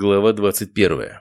Глава 21.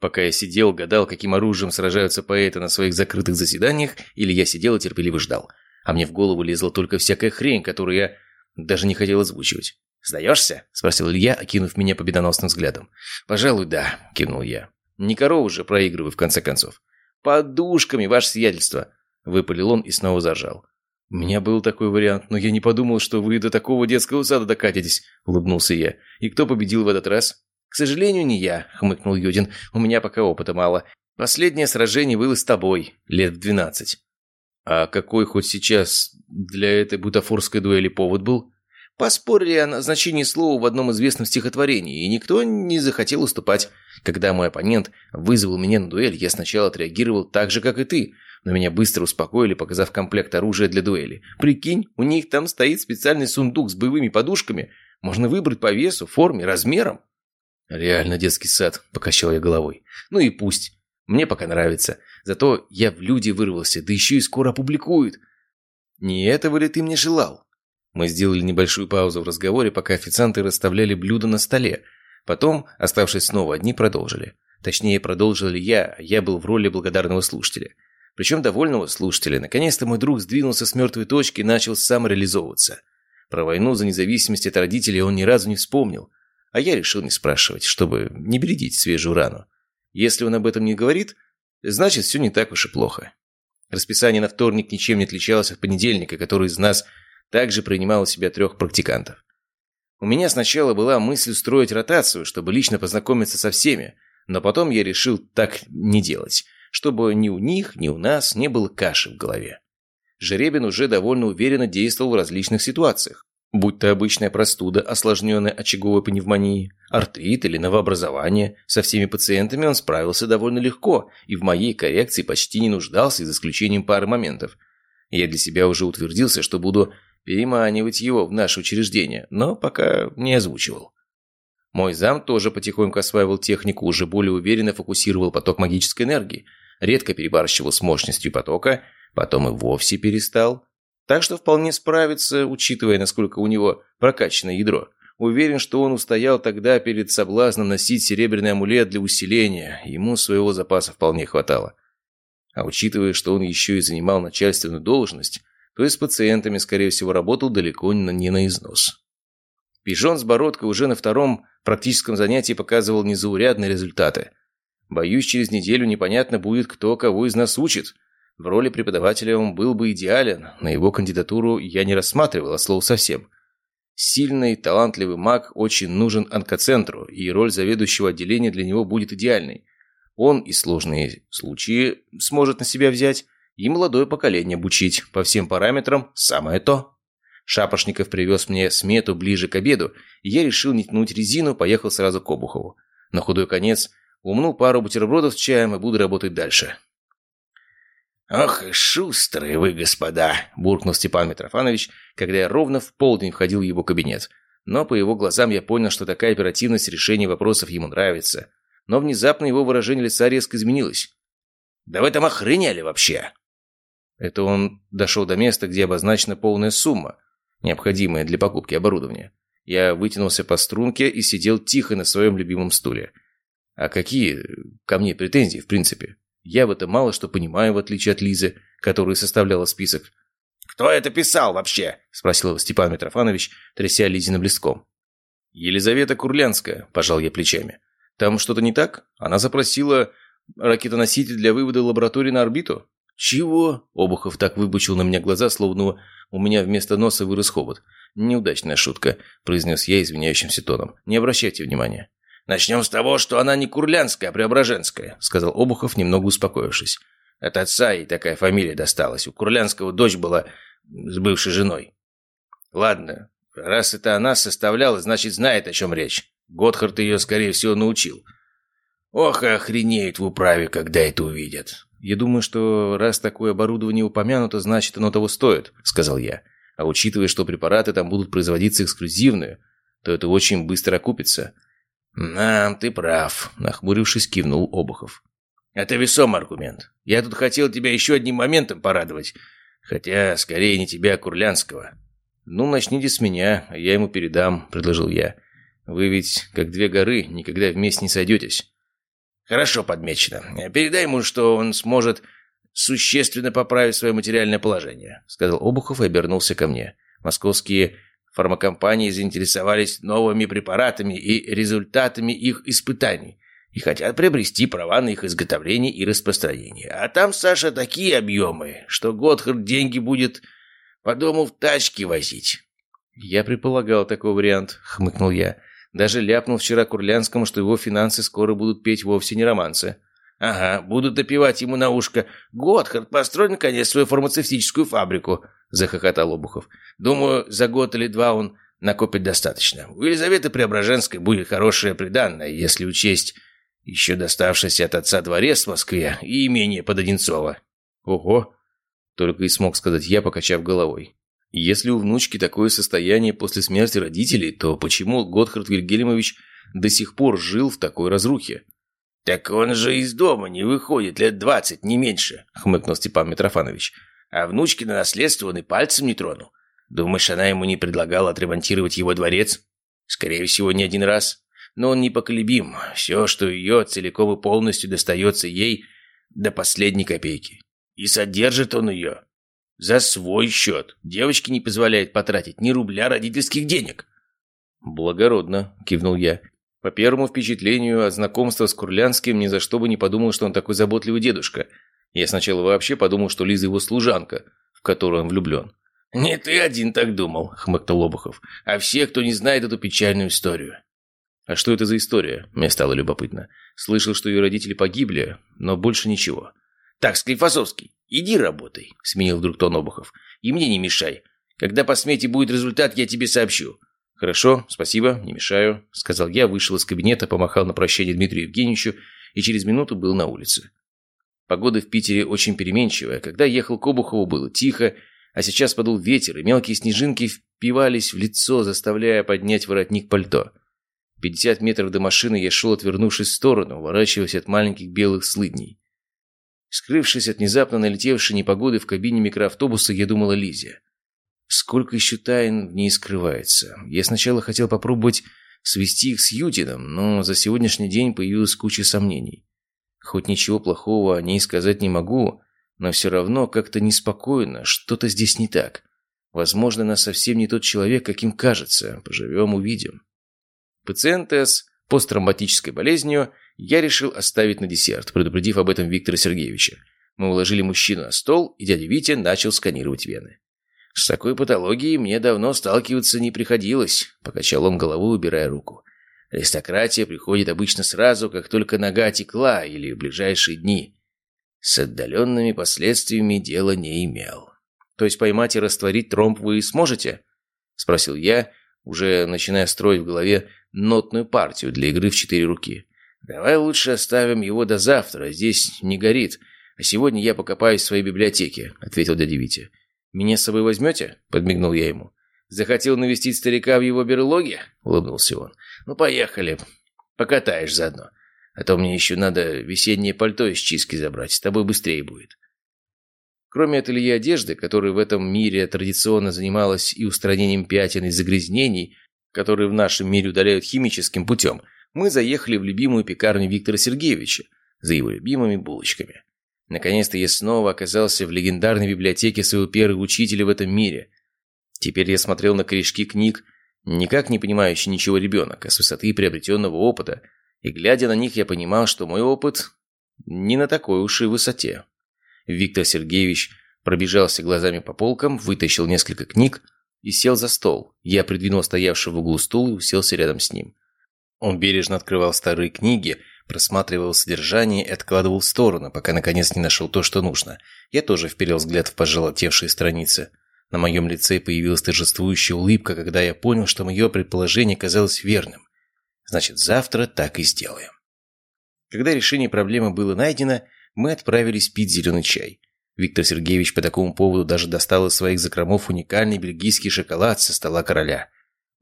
Пока я сидел, гадал, каким оружием сражаются поэты на своих закрытых заседаниях, или я сидел и терпеливо ждал. А мне в голову лезла только всякая хрень, которую я даже не хотел озвучивать. «Сдаешься?» – спросил Илья, окинув меня победоносным взглядом. «Пожалуй, да», – кивнул я. «Не корову же проигрываю, в конце концов». «Подушками, ваше сиятельство!» – выпалил он и снова заржал. «У меня был такой вариант, но я не подумал, что вы до такого детского сада докатитесь», — улыбнулся я. «И кто победил в этот раз?» «К сожалению, не я», — хмыкнул Юдин. «У меня пока опыта мало. Последнее сражение было с тобой, лет в двенадцать». «А какой хоть сейчас для этой бутафорской дуэли повод был?» Поспорили о назначении слова в одном известном стихотворении, и никто не захотел уступать. Когда мой оппонент вызвал меня на дуэль, я сначала отреагировал так же, как и ты, но меня быстро успокоили, показав комплект оружия для дуэли. Прикинь, у них там стоит специальный сундук с боевыми подушками. Можно выбрать по весу, форме, размерам. Реально детский сад, покачал я головой. Ну и пусть. Мне пока нравится. Зато я в люди вырвался, да еще и скоро опубликуют. Не этого ли ты мне желал? Мы сделали небольшую паузу в разговоре, пока официанты расставляли блюда на столе. Потом, оставшись снова одни, продолжили. Точнее, продолжил ли я, а я был в роли благодарного слушателя причем довольного слушателя. Наконец-то мой друг сдвинулся с мертвой точки и начал самореализовываться. Про войну за независимость от родителей он ни разу не вспомнил, а я решил не спрашивать, чтобы не бередить свежую рану. Если он об этом не говорит, значит, все не так уж и плохо. Расписание на вторник ничем не отличалось от понедельника, который из нас также принимал у себя трех практикантов. У меня сначала была мысль устроить ротацию, чтобы лично познакомиться со всеми, но потом я решил так не делать чтобы ни у них, ни у нас не было каши в голове. Жеребин уже довольно уверенно действовал в различных ситуациях, будь то обычная простуда, осложненная очаговой пневмонией, артрит или новообразование, со всеми пациентами он справился довольно легко и в моей коррекции почти не нуждался, за исключением пары моментов. Я для себя уже утвердился, что буду переманивать его в наше учреждение, но пока не озвучивал. Мой зам тоже потихоньку осваивал технику, уже более уверенно фокусировал поток магической энергии, редко перебарщивал с мощностью потока, потом и вовсе перестал. Так что вполне справится, учитывая, насколько у него прокачанное ядро. Уверен, что он устоял тогда перед соблазном носить серебряный амулет для усиления. Ему своего запаса вполне хватало. А учитывая, что он еще и занимал начальственную должность, то и с пациентами, скорее всего, работал далеко не на износ. Пижон с бородкой уже на втором практическом занятии показывал незаурядные результаты – Боюсь, через неделю непонятно будет, кто кого из нас учит. В роли преподавателя он был бы идеален, на его кандидатуру я не рассматривал, а слово совсем. Сильный, талантливый маг очень нужен онкоцентру, и роль заведующего отделения для него будет идеальной. Он и сложные случаи сможет на себя взять, и молодое поколение обучить. По всем параметрам самое то. Шапошников привез мне смету ближе к обеду, и я решил не тянуть резину, поехал сразу к Обухову. На худой конец – Умну пару бутербродов с чаем и буду работать дальше. «Ох, шустрые вы, господа!» – буркнул Степан Митрофанович, когда я ровно в полдень входил в его кабинет. Но по его глазам я понял, что такая оперативность решения вопросов ему нравится. Но внезапно его выражение лица резко изменилось. «Да вы там охренели вообще!» Это он дошел до места, где обозначена полная сумма, необходимая для покупки оборудования. Я вытянулся по струнке и сидел тихо на своем любимом стуле – а какие ко мне претензии, в принципе? Я в этом мало что понимаю, в отличие от Лизы, которая составляла список. «Кто это писал вообще?» – спросил Степан Митрофанович, тряся Лизиным листком. «Елизавета Курлянская», – пожал я плечами. «Там что-то не так? Она запросила ракетоноситель для вывода лаборатории на орбиту?» «Чего?» – Обухов так выбучил на меня глаза, словно у меня вместо носа вырос хобот. «Неудачная шутка», – произнес я извиняющимся тоном. «Не обращайте внимания». «Начнем с того, что она не курлянская, а преображенская», — сказал Обухов, немного успокоившись. «От отца ей такая фамилия досталась. У Курлянского дочь была с бывшей женой». «Ладно, раз это она составляла, значит, знает, о чем речь. Готхард ее, скорее всего, научил. Ох, охренеют в управе, когда это увидят». «Я думаю, что раз такое оборудование упомянуто, значит, оно того стоит», — сказал я. «А учитывая, что препараты там будут производиться эксклюзивные, то это очень быстро окупится». «Да, ты прав», – нахмурившись, кивнул Обухов. «Это весомый аргумент. Я тут хотел тебя еще одним моментом порадовать. Хотя, скорее, не тебя, а Курлянского». «Ну, начните с меня, а я ему передам», – предложил я. Вы ведь, как две горы, никогда вместе не сойдетесь». «Хорошо подмечено. Передай ему, что он сможет существенно поправить свое материальное положение», сказал Обухов и обернулся ко мне. «Московские фармакомпании заинтересовались новыми препаратами и результатами их испытаний и хотят приобрести права на их изготовление и распространение. А там, Саша, такие объемы, что Готхард деньги будет по дому в тачке возить». «Я предполагал такой вариант», — хмыкнул я. Даже ляпнул вчера Курлянскому, что его финансы скоро будут петь вовсе не романсы. «Ага, будут допивать ему на ушко. Готхард построил, наконец, свою фармацевтическую фабрику», — захохотал Обухов. «Думаю, за год или два он накопит достаточно. У Елизаветы Преображенской будет хорошее приданное, если учесть еще доставшийся от отца дворец в Москве и имение под Одинцово». «Ого!» — только и смог сказать я, покачав головой. Если у внучки такое состояние после смерти родителей, то почему Готхард Вильгельмович до сих пор жил в такой разрухе? «Так он же из дома не выходит лет двадцать, не меньше», — хмыкнул Степан Митрофанович. «А внучки на наследство он и пальцем не тронул. Думаешь, она ему не предлагала отремонтировать его дворец? Скорее всего, не один раз. Но он непоколебим. Все, что ее целиком и полностью достается ей до последней копейки. И содержит он ее за свой счет. Девочке не позволяет потратить ни рубля родительских денег. «Благородно», – кивнул я. По первому впечатлению от знакомства с Курлянским ни за что бы не подумал, что он такой заботливый дедушка. Я сначала вообще подумал, что Лиза его служанка, в которую он влюблен. «Не ты один так думал», — хмыкнул Лобухов, «а все, кто не знает эту печальную историю». «А что это за история?» Мне стало любопытно. Слышал, что ее родители погибли, но больше ничего. «Так, Склифосовский, иди работай», — сменил вдруг тон Обухов. «И мне не мешай. Когда по смете будет результат, я тебе сообщу». «Хорошо, спасибо, не мешаю», — сказал я, вышел из кабинета, помахал на прощание Дмитрию Евгеньевичу и через минуту был на улице. Погода в Питере очень переменчивая. Когда ехал к Обухову, было тихо, а сейчас подул ветер, и мелкие снежинки впивались в лицо, заставляя поднять воротник пальто. 50 метров до машины я шел, отвернувшись в сторону, уворачиваясь от маленьких белых слыдней. Скрывшись от внезапно налетевшей непогоды в кабине микроавтобуса, я думала Лизе. Сколько еще тайн в ней скрывается. Я сначала хотел попробовать свести их с Ютином, но за сегодняшний день появилась куча сомнений. Хоть ничего плохого о ней сказать не могу, но все равно как-то неспокойно, что-то здесь не так. Возможно, она совсем не тот человек, каким кажется. Поживем – увидим. Пациенты с посттравматической болезнью – я решил оставить на десерт, предупредив об этом Виктора Сергеевича. Мы уложили мужчину на стол, и дядя Витя начал сканировать вены. «С такой патологией мне давно сталкиваться не приходилось», — покачал он головой, убирая руку. «Аристократия приходит обычно сразу, как только нога текла или в ближайшие дни. С отдаленными последствиями дела не имел». «То есть поймать и растворить тромб вы сможете?» — спросил я, уже начиная строить в голове нотную партию для игры в четыре руки. «Давай лучше оставим его до завтра, здесь не горит. А сегодня я покопаюсь в своей библиотеке», — ответил дядя Витя. «Меня с собой возьмете?» — подмигнул я ему. «Захотел навестить старика в его берлоге?» — улыбнулся он. «Ну, поехали. Покатаешь заодно. А то мне еще надо весеннее пальто из чистки забрать. С тобой быстрее будет». Кроме ателье одежды, которая в этом мире традиционно занималась и устранением пятен и загрязнений, которые в нашем мире удаляют химическим путем, мы заехали в любимую пекарню Виктора Сергеевича за его любимыми булочками. Наконец-то я снова оказался в легендарной библиотеке своего первого учителя в этом мире. Теперь я смотрел на корешки книг, никак не понимающий ничего ребенок, а с высоты приобретенного опыта, и глядя на них, я понимал, что мой опыт не на такой уж и высоте. Виктор Сергеевич пробежался глазами по полкам, вытащил несколько книг и сел за стол. Я придвинул стоявший в углу стул и уселся рядом с ним. Он бережно открывал старые книги, просматривал содержание и откладывал в сторону, пока наконец не нашел то, что нужно. Я тоже вперил взгляд в пожелтевшие страницы. На моем лице появилась торжествующая улыбка, когда я понял, что мое предположение казалось верным. Значит, завтра так и сделаем. Когда решение проблемы было найдено, мы отправились пить зеленый чай. Виктор Сергеевич по такому поводу даже достал из своих закромов уникальный бельгийский шоколад со стола короля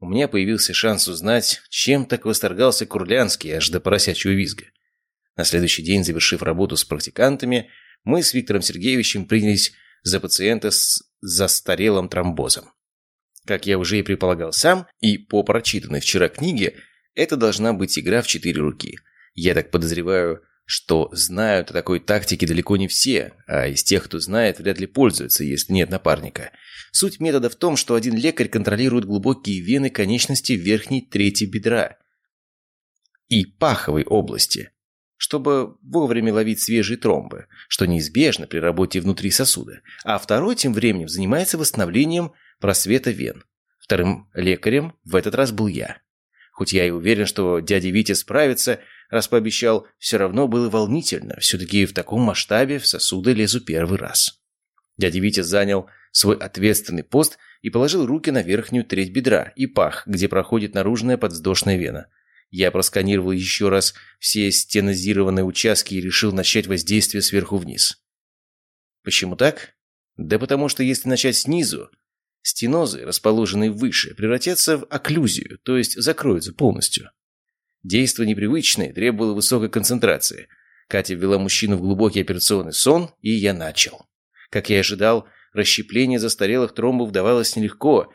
у меня появился шанс узнать, чем так восторгался Курлянский аж до поросячьего визга. На следующий день, завершив работу с практикантами, мы с Виктором Сергеевичем принялись за пациента с застарелым тромбозом. Как я уже и предполагал сам, и по прочитанной вчера книге, Это должна быть игра в четыре руки. Я так подозреваю, что знают о такой тактике далеко не все, а из тех, кто знает, вряд ли пользуются, если нет напарника. Суть метода в том, что один лекарь контролирует глубокие вены конечности верхней трети бедра и паховой области, чтобы вовремя ловить свежие тромбы, что неизбежно при работе внутри сосуда, а второй тем временем занимается восстановлением просвета вен. Вторым лекарем в этот раз был я. Хоть я и уверен, что дядя Витя справится, раз пообещал, все равно было волнительно. Все-таки в таком масштабе в сосуды лезу первый раз. Дядя Витя занял свой ответственный пост и положил руки на верхнюю треть бедра и пах, где проходит наружная подвздошная вена. Я просканировал еще раз все стенозированные участки и решил начать воздействие сверху вниз. Почему так? Да потому что если начать снизу, стенозы, расположенные выше, превратятся в окклюзию, то есть закроются полностью. Действо непривычное, требовало высокой концентрации. Катя ввела мужчину в глубокий операционный сон, и я начал. Как я ожидал, расщепление застарелых тромбов давалось нелегко,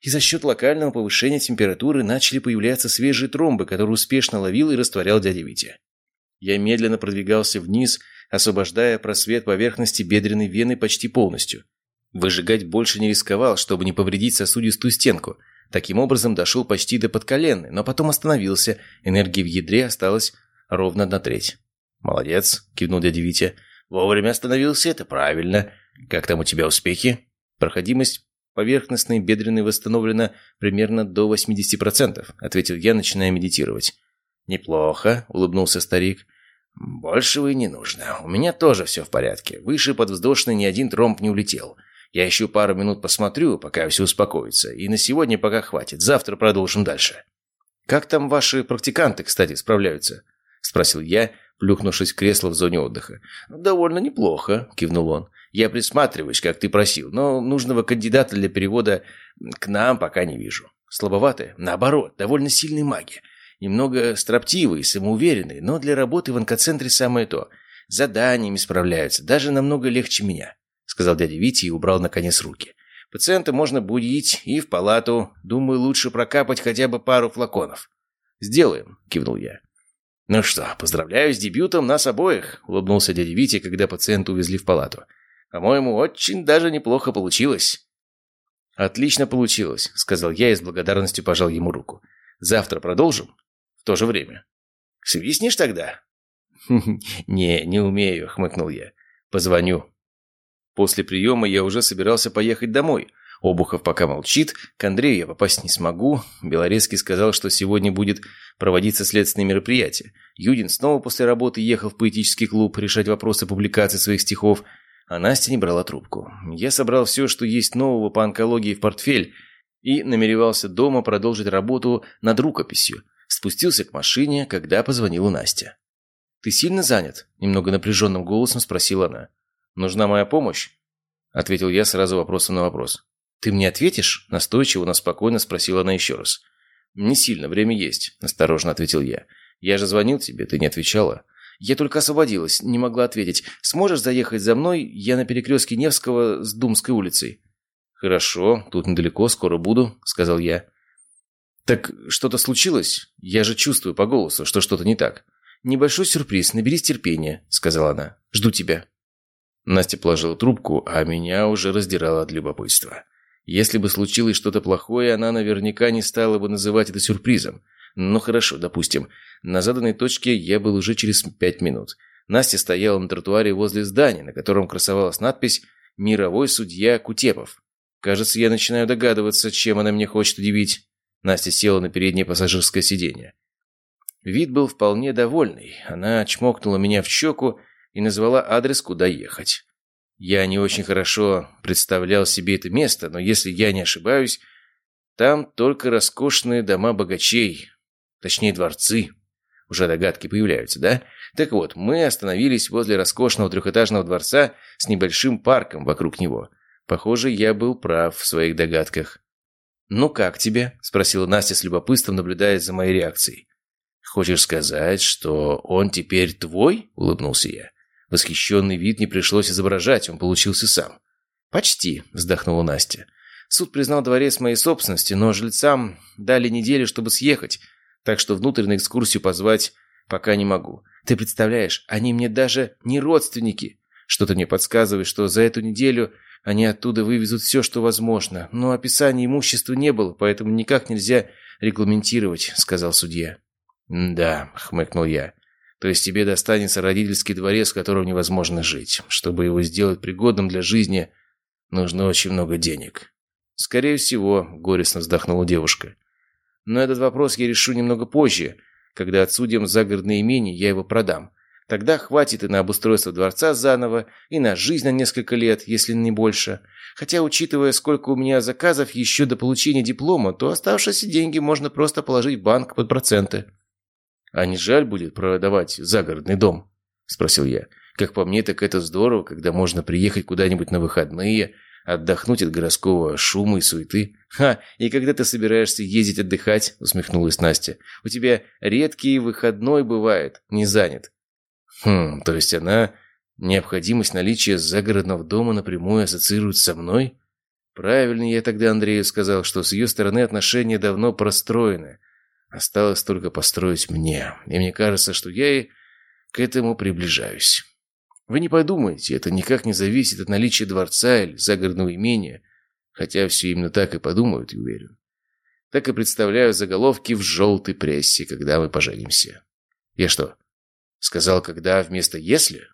и за счет локального повышения температуры начали появляться свежие тромбы, которые успешно ловил и растворял дядя Витя. Я медленно продвигался вниз, освобождая просвет поверхности бедренной вены почти полностью. Выжигать больше не рисковал, чтобы не повредить сосудистую стенку – Таким образом, дошел почти до подколенной, но потом остановился. Энергии в ядре осталось ровно на треть. «Молодец», — кивнул дядя Витя. «Вовремя остановился, это правильно. Как там у тебя успехи?» «Проходимость поверхностной бедренной восстановлена примерно до 80%, ответил я, начиная медитировать. «Неплохо», — улыбнулся старик. «Большего и не нужно. У меня тоже все в порядке. Выше подвздошной ни один тромб не улетел. Я еще пару минут посмотрю, пока все успокоится. И на сегодня пока хватит. Завтра продолжим дальше. «Как там ваши практиканты, кстати, справляются?» – спросил я, плюхнувшись в кресло в зоне отдыха. «Довольно неплохо», – кивнул он. «Я присматриваюсь, как ты просил, но нужного кандидата для перевода к нам пока не вижу. Слабоватые? Наоборот, довольно сильные маги. Немного строптивые, самоуверенные, но для работы в онкоцентре самое то. Заданиями справляются, даже намного легче меня сказал дядя Витя и убрал наконец руки. «Пациента можно будить и в палату. Думаю, лучше прокапать хотя бы пару флаконов». «Сделаем», — кивнул я. «Ну что, поздравляю с дебютом нас обоих», — улыбнулся дядя Витя, когда пациента увезли в палату. «По-моему, очень даже неплохо получилось». «Отлично получилось», — сказал я и с благодарностью пожал ему руку. «Завтра продолжим? В то же время». «Свистнешь тогда?» «Не, не умею», — хмыкнул я. «Позвоню». После приема я уже собирался поехать домой. Обухов пока молчит, к Андрею я попасть не смогу. Белорецкий сказал, что сегодня будет проводиться следственное мероприятие. Юдин снова после работы ехал в поэтический клуб решать вопросы публикации своих стихов, а Настя не брала трубку. Я собрал все, что есть нового по онкологии в портфель, и намеревался дома продолжить работу над рукописью. Спустился к машине, когда позвонила Настя. «Ты сильно занят?» – немного напряженным голосом спросила она. «Нужна моя помощь?» – ответил я сразу вопросом на вопрос. «Ты мне ответишь?» – настойчиво, но спокойно спросила она еще раз. «Не сильно, время есть», – осторожно ответил я. «Я же звонил тебе, ты не отвечала». «Я только освободилась, не могла ответить. Сможешь заехать за мной? Я на перекрестке Невского с Думской улицей». «Хорошо, тут недалеко, скоро буду», – сказал я. «Так что-то случилось? Я же чувствую по голосу, что что-то не так». «Небольшой сюрприз, наберись терпения», – сказала она. «Жду тебя». Настя положила трубку, а меня уже раздирало от любопытства. Если бы случилось что-то плохое, она наверняка не стала бы называть это сюрпризом. Ну хорошо, допустим. На заданной точке я был уже через пять минут. Настя стояла на тротуаре возле здания, на котором красовалась надпись «Мировой судья Кутепов». Кажется, я начинаю догадываться, чем она мне хочет удивить. Настя села на переднее пассажирское сиденье. Вид был вполне довольный. Она чмокнула меня в щеку и назвала адрес, куда ехать. Я не очень хорошо представлял себе это место, но если я не ошибаюсь, там только роскошные дома богачей, точнее дворцы. Уже догадки появляются, да? Так вот, мы остановились возле роскошного трехэтажного дворца с небольшим парком вокруг него. Похоже, я был прав в своих догадках. «Ну как тебе?» – спросила Настя с любопытством, наблюдая за моей реакцией. «Хочешь сказать, что он теперь твой?» – улыбнулся я. Восхищенный вид не пришлось изображать, он получился сам. «Почти», – вздохнула Настя. «Суд признал дворец моей собственности, но жильцам дали неделю, чтобы съехать, Так что внутрь на экскурсию позвать пока не могу. Ты представляешь, они мне даже не родственники. Что-то мне подсказывает, что за эту неделю они оттуда вывезут все, что возможно. Но описания имущества не было, поэтому никак нельзя регламентировать», — сказал судья. «Да», — хмыкнул я. «То есть тебе достанется родительский дворец, в котором невозможно жить. Чтобы его сделать пригодным для жизни, нужно очень много денег». «Скорее всего», — горестно вздохнула девушка. «Но этот вопрос я решу немного позже, когда отсудим загородное имение, я его продам. Тогда хватит и на обустройство дворца заново, и на жизнь на несколько лет, если не больше. Хотя, учитывая, сколько у меня заказов еще до получения диплома, то оставшиеся деньги можно просто положить в банк под проценты. «А не жаль будет продавать загородный дом?» – спросил я. «Как по мне, так это здорово, когда можно приехать куда-нибудь на выходные, отдохнуть от городского шума и суеты». «Ха, и когда ты собираешься ездить отдыхать?» – усмехнулась Настя. «У тебя редкий выходной бывает, не занят». Хм, то есть она... Необходимость наличия загородного дома напрямую ассоциирует со мной? Правильно я тогда Андрею сказал, что с ее стороны отношения давно простроены. Осталось только построить мне. И мне кажется, что я и к этому приближаюсь. Вы не подумайте, это никак не зависит от наличия дворца или загородного имения. Хотя все именно так и подумают, и уверен. Так и представляю заголовки в желтой прессе, когда мы поженимся. Я что, Сказал, когда вместо «если»?